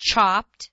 chopped